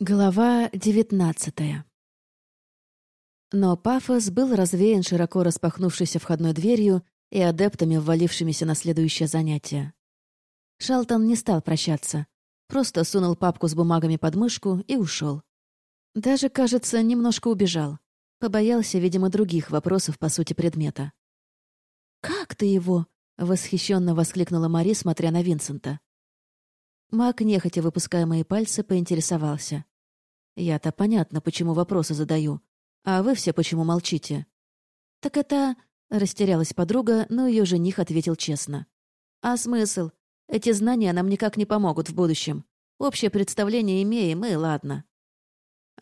Глава девятнадцатая Но пафос был развеян широко распахнувшейся входной дверью и адептами, ввалившимися на следующее занятие. Шалтон не стал прощаться, просто сунул папку с бумагами под мышку и ушел. Даже, кажется, немножко убежал. Побоялся, видимо, других вопросов по сути предмета. «Как ты его?» — восхищенно воскликнула Мари, смотря на Винсента. Маг, нехотя выпуская мои пальцы, поинтересовался. «Я-то понятно, почему вопросы задаю. А вы все почему молчите?» «Так это...» — растерялась подруга, но ее жених ответил честно. «А смысл? Эти знания нам никак не помогут в будущем. Общее представление имеем, и ладно».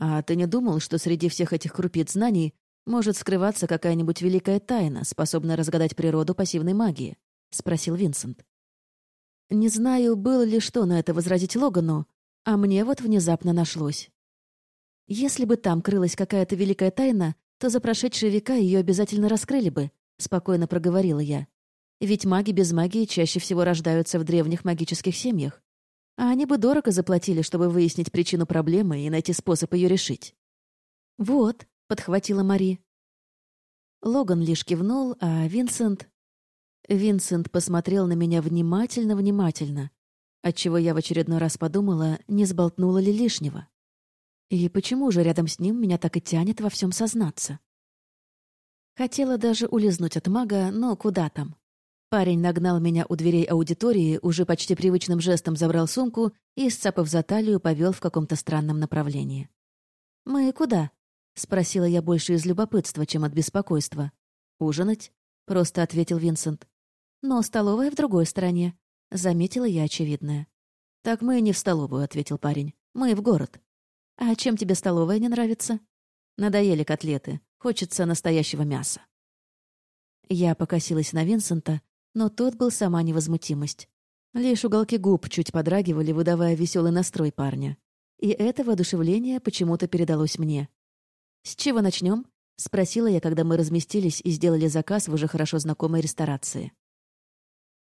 «А ты не думал, что среди всех этих крупиц знаний может скрываться какая-нибудь великая тайна, способная разгадать природу пассивной магии?» — спросил Винсент. Не знаю, было ли что на это возразить Логану, а мне вот внезапно нашлось. Если бы там крылась какая-то великая тайна, то за прошедшие века ее обязательно раскрыли бы, спокойно проговорила я. Ведь маги без магии чаще всего рождаются в древних магических семьях. А они бы дорого заплатили, чтобы выяснить причину проблемы и найти способ ее решить. «Вот», — подхватила Мари. Логан лишь кивнул, а Винсент... Винсент посмотрел на меня внимательно-внимательно, отчего я в очередной раз подумала, не сболтнула ли лишнего. И почему же рядом с ним меня так и тянет во всем сознаться? Хотела даже улизнуть от мага, но куда там? Парень нагнал меня у дверей аудитории, уже почти привычным жестом забрал сумку и, сцапав за талию, повел в каком-то странном направлении. «Мы куда?» — спросила я больше из любопытства, чем от беспокойства. «Ужинать?» — просто ответил Винсент. «Но столовая в другой стороне», — заметила я очевидное. «Так мы не в столовую», — ответил парень. «Мы в город». «А чем тебе столовая не нравится?» «Надоели котлеты. Хочется настоящего мяса». Я покосилась на Винсента, но тот был сама невозмутимость. Лишь уголки губ чуть подрагивали, выдавая веселый настрой парня. И это воодушевление почему-то передалось мне. «С чего начнем? спросила я, когда мы разместились и сделали заказ в уже хорошо знакомой ресторации.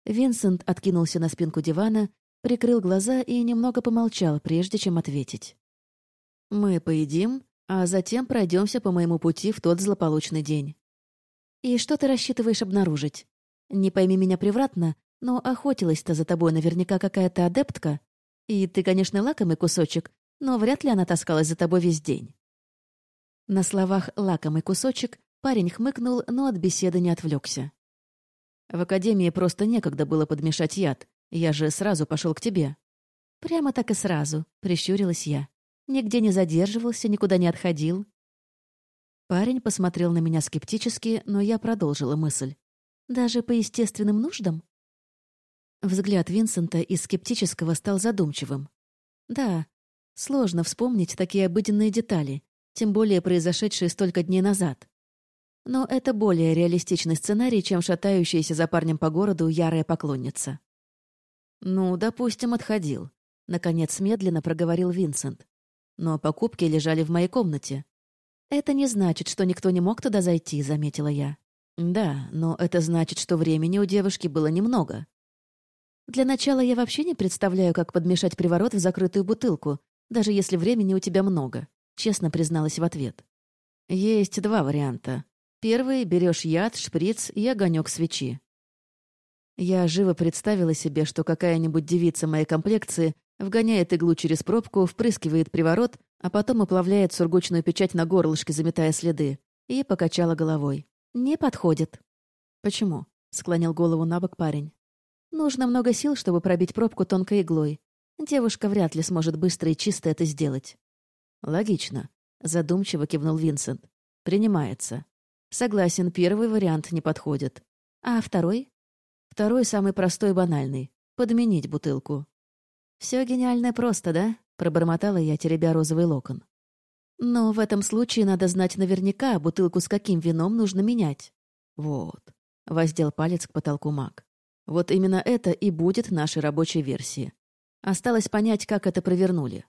Винсент откинулся на спинку дивана, прикрыл глаза и немного помолчал, прежде чем ответить. «Мы поедим, а затем пройдемся по моему пути в тот злополучный день». «И что ты рассчитываешь обнаружить? Не пойми меня превратно, но охотилась-то за тобой наверняка какая-то адептка. И ты, конечно, лакомый кусочек, но вряд ли она таскалась за тобой весь день». На словах «лакомый кусочек» парень хмыкнул, но от беседы не отвлекся. В академии просто некогда было подмешать яд. Я же сразу пошел к тебе». «Прямо так и сразу», — прищурилась я. «Нигде не задерживался, никуда не отходил». Парень посмотрел на меня скептически, но я продолжила мысль. «Даже по естественным нуждам?» Взгляд Винсента из скептического стал задумчивым. «Да, сложно вспомнить такие обыденные детали, тем более произошедшие столько дней назад. Но это более реалистичный сценарий, чем шатающаяся за парнем по городу ярая поклонница. «Ну, допустим, отходил», — наконец медленно проговорил Винсент. «Но покупки лежали в моей комнате». «Это не значит, что никто не мог туда зайти», — заметила я. «Да, но это значит, что времени у девушки было немного». «Для начала я вообще не представляю, как подмешать приворот в закрытую бутылку, даже если времени у тебя много», — честно призналась в ответ. «Есть два варианта. Первый — берешь яд, шприц и огонек свечи. Я живо представила себе, что какая-нибудь девица моей комплекции вгоняет иглу через пробку, впрыскивает приворот, а потом оплавляет сургучную печать на горлышке, заметая следы, и покачала головой. «Не подходит». «Почему?» — склонил голову на бок парень. «Нужно много сил, чтобы пробить пробку тонкой иглой. Девушка вряд ли сможет быстро и чисто это сделать». «Логично», — задумчиво кивнул Винсент. «Принимается. Согласен, первый вариант не подходит. А второй? Второй самый простой и банальный. Подменить бутылку. Все гениально просто, да? Пробормотала я, теребя розовый локон. Но в этом случае надо знать наверняка, бутылку с каким вином нужно менять. Вот. Воздел палец к потолку маг. Вот именно это и будет нашей рабочей версией. Осталось понять, как это провернули.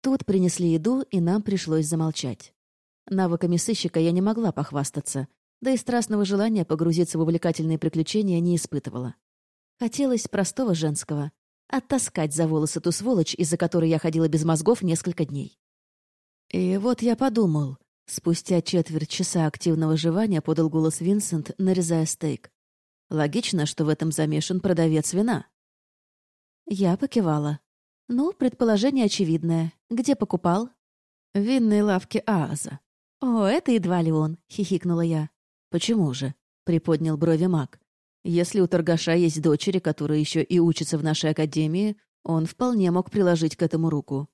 Тут принесли еду, и нам пришлось замолчать. Навыками сыщика я не могла похвастаться, да и страстного желания погрузиться в увлекательные приключения не испытывала. Хотелось простого женского оттаскать за волосы ту сволочь, из-за которой я ходила без мозгов несколько дней. И вот я подумал. Спустя четверть часа активного жевания подал голос Винсент, нарезая стейк. Логично, что в этом замешан продавец вина. Я покивала. Ну, предположение очевидное. Где покупал? В винной лавке Ааза. О, это едва ли он, хихикнула я. Почему же? Приподнял брови маг. Если у торгаша есть дочери, которые еще и учатся в нашей академии, он вполне мог приложить к этому руку.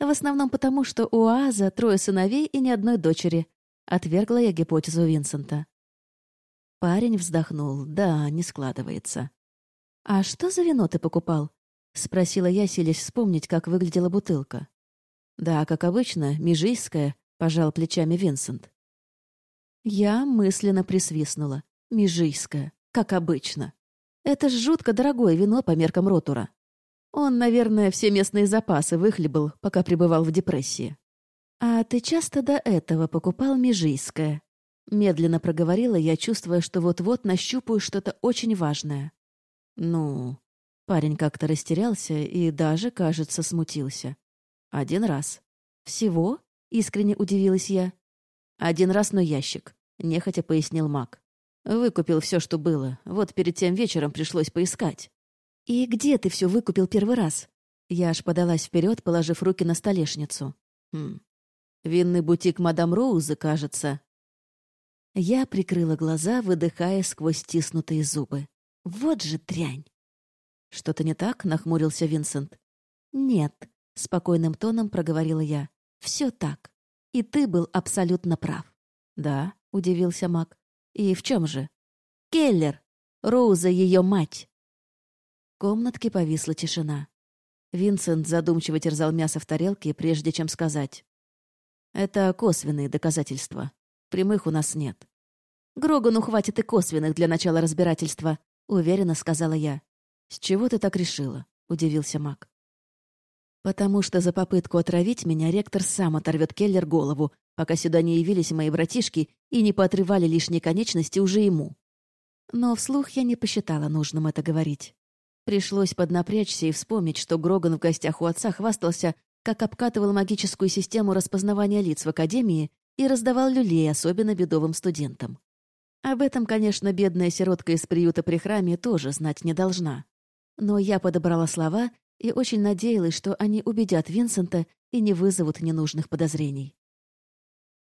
В основном потому, что у Ааза трое сыновей и ни одной дочери. Отвергла я гипотезу Винсента. Парень вздохнул. Да, не складывается. «А что за вино ты покупал?» — спросила я, силясь вспомнить, как выглядела бутылка. «Да, как обычно, межийская», — пожал плечами Винсент. Я мысленно присвистнула. «Межийская, как обычно. Это ж жутко дорогое вино по меркам Ротура. Он, наверное, все местные запасы выхлебал, пока пребывал в депрессии. А ты часто до этого покупал межийское?» Медленно проговорила я, чувствуя, что вот-вот нащупаю что-то очень важное. «Ну...» Парень как-то растерялся и даже, кажется, смутился. «Один раз». «Всего?» — искренне удивилась я. «Один раз, но ящик», — нехотя пояснил маг. «Выкупил все, что было. Вот перед тем вечером пришлось поискать». «И где ты все выкупил первый раз?» Я аж подалась вперед, положив руки на столешницу. «Хм. Винный бутик мадам Роузы, кажется», я прикрыла глаза, выдыхая сквозь стиснутые зубы. Вот же дрянь! «Что-то не так?» — нахмурился Винсент. «Нет», — спокойным тоном проговорила я. «Все так. И ты был абсолютно прав». «Да», — удивился Мак. «И в чем же?» «Келлер! Роуза ее мать!» В комнатке повисла тишина. Винсент задумчиво терзал мясо в тарелке, прежде чем сказать. «Это косвенные доказательства. Прямых у нас нет. Грогану хватит и косвенных для начала разбирательства, уверенно сказала я. С чего ты так решила? удивился Мак. Потому что за попытку отравить меня ректор сам оторвет Келлер голову, пока сюда не явились мои братишки и не поотрывали лишние конечности уже ему. Но вслух я не посчитала нужным это говорить. Пришлось поднапрячься и вспомнить, что Гроган в гостях у отца хвастался, как обкатывал магическую систему распознавания лиц в Академии и раздавал люлей особенно бедовым студентам. Об этом, конечно, бедная сиротка из приюта при храме тоже знать не должна. Но я подобрала слова и очень надеялась, что они убедят Винсента и не вызовут ненужных подозрений.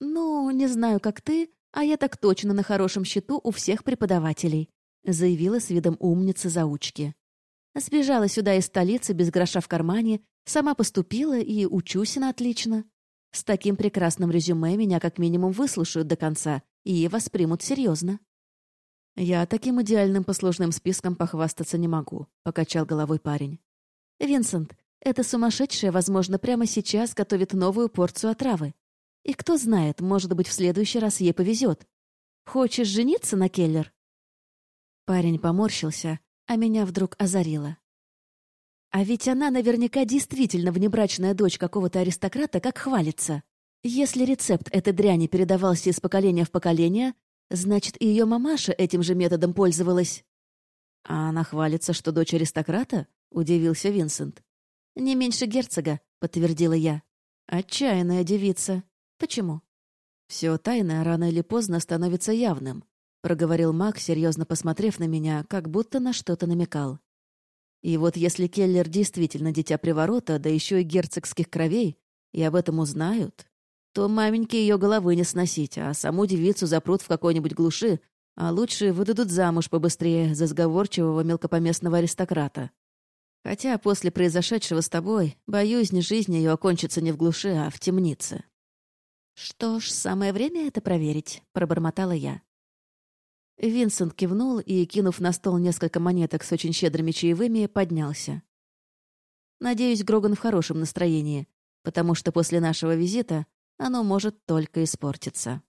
«Ну, не знаю, как ты, а я так точно на хорошем счету у всех преподавателей», заявила с видом умницы-заучки. Сбежала сюда из столицы без гроша в кармане, сама поступила и учусь на отлично. С таким прекрасным резюме меня как минимум выслушают до конца и воспримут серьезно. «Я таким идеальным послужным списком похвастаться не могу», — покачал головой парень. «Винсент, эта сумасшедшая, возможно, прямо сейчас готовит новую порцию отравы. И кто знает, может быть, в следующий раз ей повезет. Хочешь жениться на Келлер?» Парень поморщился, а меня вдруг озарило. А ведь она наверняка действительно внебрачная дочь какого-то аристократа, как хвалится. Если рецепт этой дряни передавался из поколения в поколение, значит, и ее мамаша этим же методом пользовалась. «А она хвалится, что дочь аристократа?» — удивился Винсент. «Не меньше герцога», — подтвердила я. «Отчаянная девица. Почему?» «Все тайное рано или поздно становится явным», — проговорил маг, серьезно посмотрев на меня, как будто на что-то намекал. И вот если Келлер действительно дитя приворота, да еще и герцогских кровей, и об этом узнают, то маменьке ее головы не сносить, а саму девицу запрут в какой-нибудь глуши, а лучше выдадут замуж побыстрее за сговорчивого мелкопоместного аристократа. Хотя после произошедшего с тобой, боюсь, не жизнь ее окончится не в глуши, а в темнице. «Что ж, самое время это проверить», — пробормотала я. Винсент кивнул и, кинув на стол несколько монеток с очень щедрыми чаевыми, поднялся. Надеюсь, Гроган в хорошем настроении, потому что после нашего визита оно может только испортиться.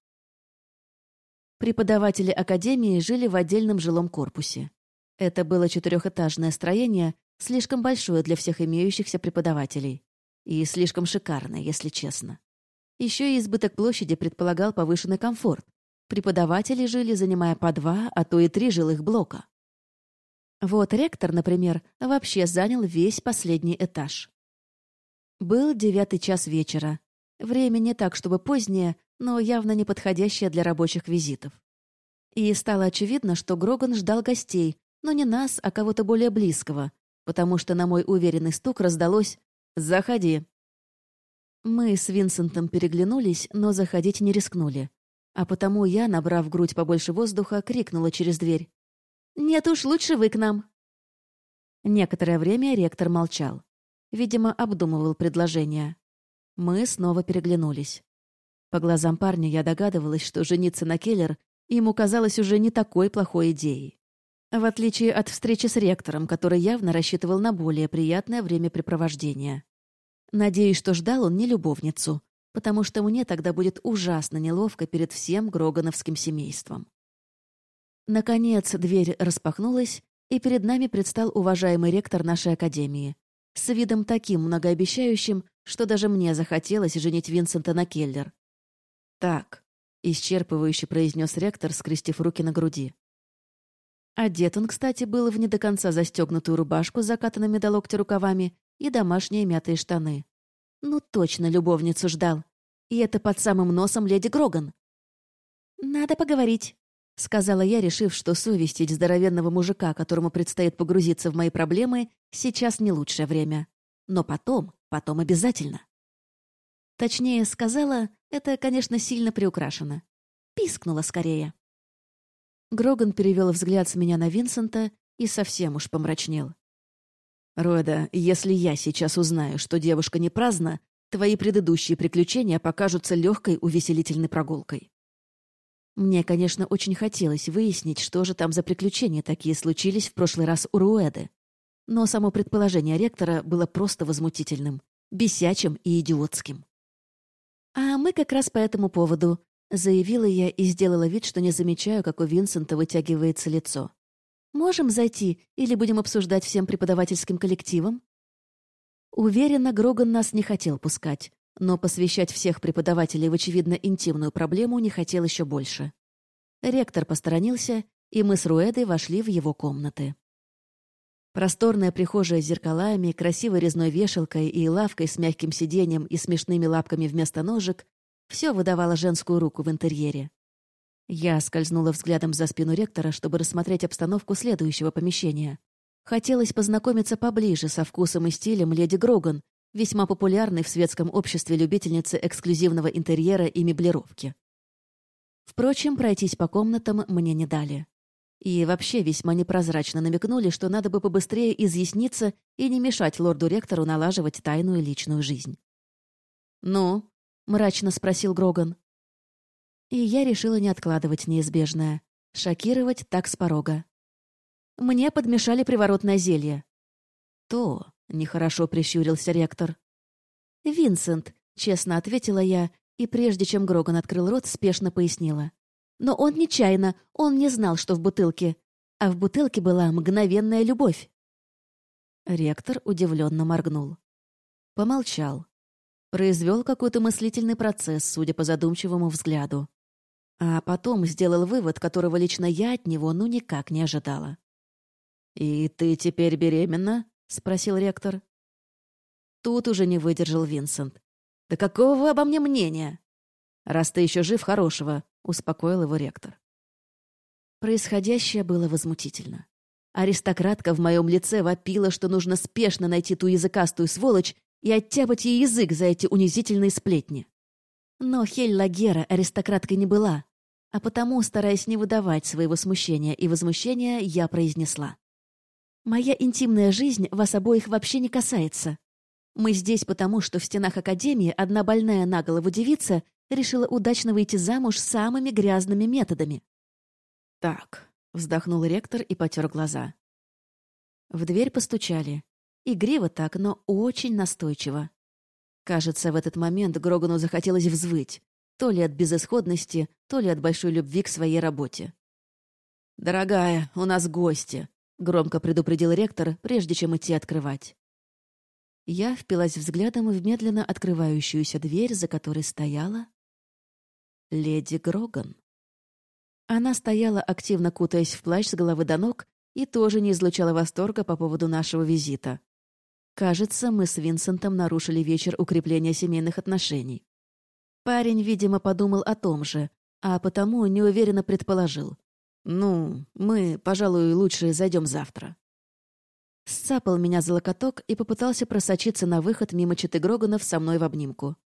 Преподаватели Академии жили в отдельном жилом корпусе. Это было четырехэтажное строение, слишком большое для всех имеющихся преподавателей. И слишком шикарное, если честно. Еще и избыток площади предполагал повышенный комфорт, Преподаватели жили, занимая по два, а то и три жилых блока. Вот ректор, например, вообще занял весь последний этаж. Был девятый час вечера. Время не так, чтобы позднее, но явно не подходящее для рабочих визитов. И стало очевидно, что Гроган ждал гостей, но не нас, а кого-то более близкого, потому что на мой уверенный стук раздалось «Заходи». Мы с Винсентом переглянулись, но заходить не рискнули. А потому я, набрав грудь побольше воздуха, крикнула через дверь. «Нет уж, лучше вы к нам». Некоторое время ректор молчал. Видимо, обдумывал предложение. Мы снова переглянулись. По глазам парня я догадывалась, что жениться на Келлер ему казалось уже не такой плохой идеей. В отличие от встречи с ректором, который явно рассчитывал на более приятное времяпрепровождение. Надеюсь, что ждал он не любовницу, потому что мне тогда будет ужасно неловко перед всем Грогановским семейством. Наконец дверь распахнулась, и перед нами предстал уважаемый ректор нашей академии, с видом таким многообещающим, что даже мне захотелось женить Винсента на Келлер. «Так», — исчерпывающе произнес ректор, скрестив руки на груди. Одет он, кстати, был в не до конца застегнутую рубашку с закатанными до локтя рукавами и домашние мятые штаны. Ну, точно любовницу ждал. И это под самым носом леди Гроган. «Надо поговорить», — сказала я, решив, что совестить здоровенного мужика, которому предстоит погрузиться в мои проблемы, сейчас не лучшее время. Но потом, потом обязательно. Точнее, сказала, это, конечно, сильно приукрашено. Пискнула скорее. Гроган перевел взгляд с меня на Винсента и совсем уж помрачнел. «Рода, если я сейчас узнаю, что девушка не праздна, твои предыдущие приключения покажутся легкой увеселительной прогулкой». Мне, конечно, очень хотелось выяснить, что же там за приключения такие случились в прошлый раз у Руэды. Но само предположение ректора было просто возмутительным, бесячим и идиотским. «А мы как раз по этому поводу», — заявила я и сделала вид, что не замечаю, как у Винсента вытягивается лицо. «Можем зайти или будем обсуждать всем преподавательским коллективом?» Уверена, Гроган нас не хотел пускать, но посвящать всех преподавателей в очевидно интимную проблему не хотел еще больше. Ректор посторонился, и мы с Руэдой вошли в его комнаты. Просторная прихожая с зеркалами, красивой резной вешалкой и лавкой с мягким сиденьем и смешными лапками вместо ножек — все выдавало женскую руку в интерьере. Я скользнула взглядом за спину ректора, чтобы рассмотреть обстановку следующего помещения. Хотелось познакомиться поближе со вкусом и стилем леди Гроган, весьма популярной в светском обществе любительницы эксклюзивного интерьера и меблировки. Впрочем, пройтись по комнатам мне не дали. И вообще весьма непрозрачно намекнули, что надо бы побыстрее изъясниться и не мешать лорду-ректору налаживать тайную личную жизнь. «Ну?» — мрачно спросил Гроган. И я решила не откладывать неизбежное. Шокировать так с порога. Мне подмешали приворотное зелье. То, Нехорошо прищурился ректор. «Винсент», — честно ответила я, и прежде чем Гроган открыл рот, спешно пояснила. «Но он нечаянно, он не знал, что в бутылке. А в бутылке была мгновенная любовь». Ректор удивленно моргнул. Помолчал. Произвел какой-то мыслительный процесс, судя по задумчивому взгляду. А потом сделал вывод, которого лично я от него ну никак не ожидала. «И ты теперь беременна?» — спросил ректор. Тут уже не выдержал Винсент. «Да какого вы обо мне мнения?» «Раз ты еще жив, хорошего», — успокоил его ректор. Происходящее было возмутительно. Аристократка в моем лице вопила, что нужно спешно найти ту языкастую сволочь и оттяпать ей язык за эти унизительные сплетни. Но Хель Лагера аристократкой не была, а потому, стараясь не выдавать своего смущения и возмущения, я произнесла. Моя интимная жизнь вас обоих вообще не касается. Мы здесь потому, что в стенах Академии одна больная на голову девица решила удачно выйти замуж самыми грязными методами. «Так», — вздохнул ректор и потер глаза. В дверь постучали. Игриво так, но очень настойчиво. Кажется, в этот момент Грогану захотелось взвыть, то ли от безысходности, то ли от большой любви к своей работе. «Дорогая, у нас гости», Громко предупредил ректор, прежде чем идти открывать. Я впилась взглядом в медленно открывающуюся дверь, за которой стояла... Леди Гроган. Она стояла, активно кутаясь в плащ с головы до ног, и тоже не излучала восторга по поводу нашего визита. Кажется, мы с Винсентом нарушили вечер укрепления семейных отношений. Парень, видимо, подумал о том же, а потому неуверенно предположил. «Ну, мы, пожалуй, лучше зайдем завтра». Сцапал меня за локоток и попытался просочиться на выход мимо Читы Гроганов со мной в обнимку.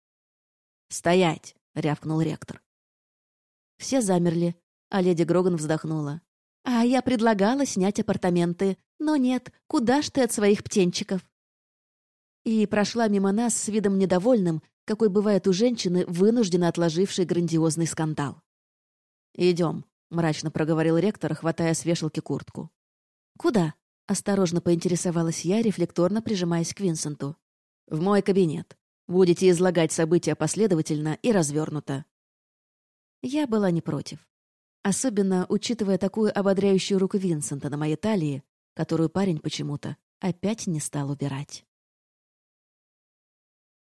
«Стоять!» — рявкнул ректор. Все замерли, а леди Гроган вздохнула. «А я предлагала снять апартаменты, но нет, куда ж ты от своих птенчиков?» И прошла мимо нас с видом недовольным, какой бывает у женщины, вынужденно отложившей грандиозный скандал. «Идем», — мрачно проговорил ректор, хватая с вешалки куртку. «Куда?» — осторожно поинтересовалась я, рефлекторно прижимаясь к Винсенту. «В мой кабинет. Будете излагать события последовательно и развернуто». Я была не против. Особенно учитывая такую ободряющую руку Винсента на моей талии, которую парень почему-то опять не стал убирать.